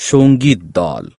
সংগীত দল।